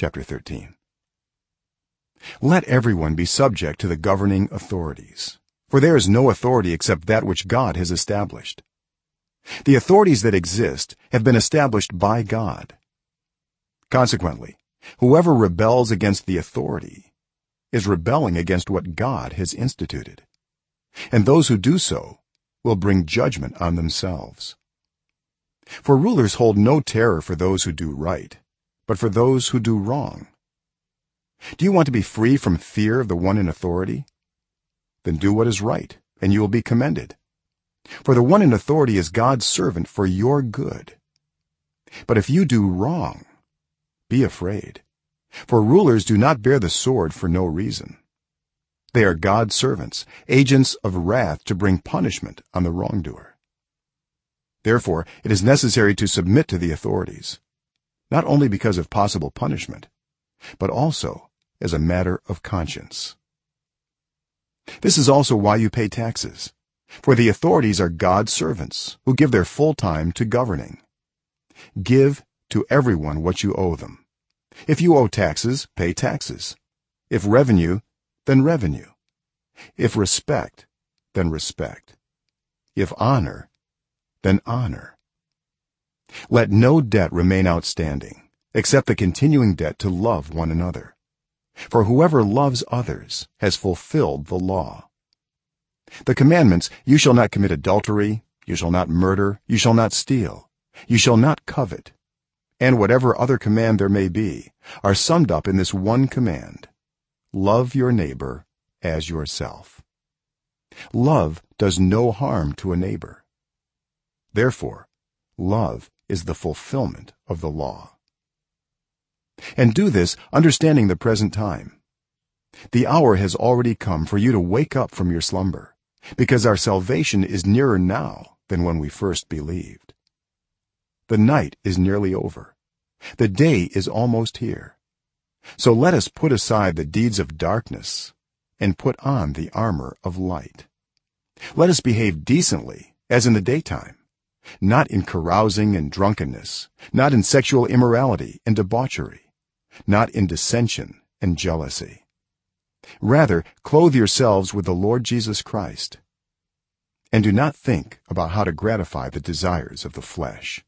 chapter 13 let everyone be subject to the governing authorities for there is no authority except that which god has established. The authorities that exist have been established by god. Consequently whoever rebels against the authority is rebelling against what god has instituted and those who do so will bring judgment on themselves. For rulers hold no terror for those who do right but for those who do wrong. Do you want to be free from fear of the one in authority? Then do what is right and you will be commended. For the one in authority is god's servant for your good. But if you do wrong be afraid. For rulers do not bear the sword for no reason. They are god's servants agents of wrath to bring punishment on the wrongdoer. Therefore it is necessary to submit to the authorities not only because of possible punishment but also as a matter of conscience. This is also why you pay taxes for the authorities are god's servants who give their full time to governing. Give to everyone what you owe them. If you owe taxes pay taxes. If revenue then revenue. If respect then respect. If honor then honor let no debt remain outstanding except the continuing debt to love one another. For whoever loves others has fulfilled the law. The commandments you shall not commit adultery you shall not murder you shall not steal you shall not covet and whatever other command there may be are summed up in this one command love your neighbor as yourself. Love does no harm to a neighbor. Therefore love is the fulfillment of the law. And do this understanding the present time. The hour has already come for you to wake up from your slumber because our salvation is nearer now than when we first believed. The night is nearly over. The day is almost here. So let us put aside the deeds of darkness and put on the armor of light. Let us behave decently as in the daytime not in carousing and drunkenness not in sexual immorality and debauchery not in dissension and jealousy. Rather clothe yourselves with the lord jesus christ and do not think about how to gratify the desires of the flesh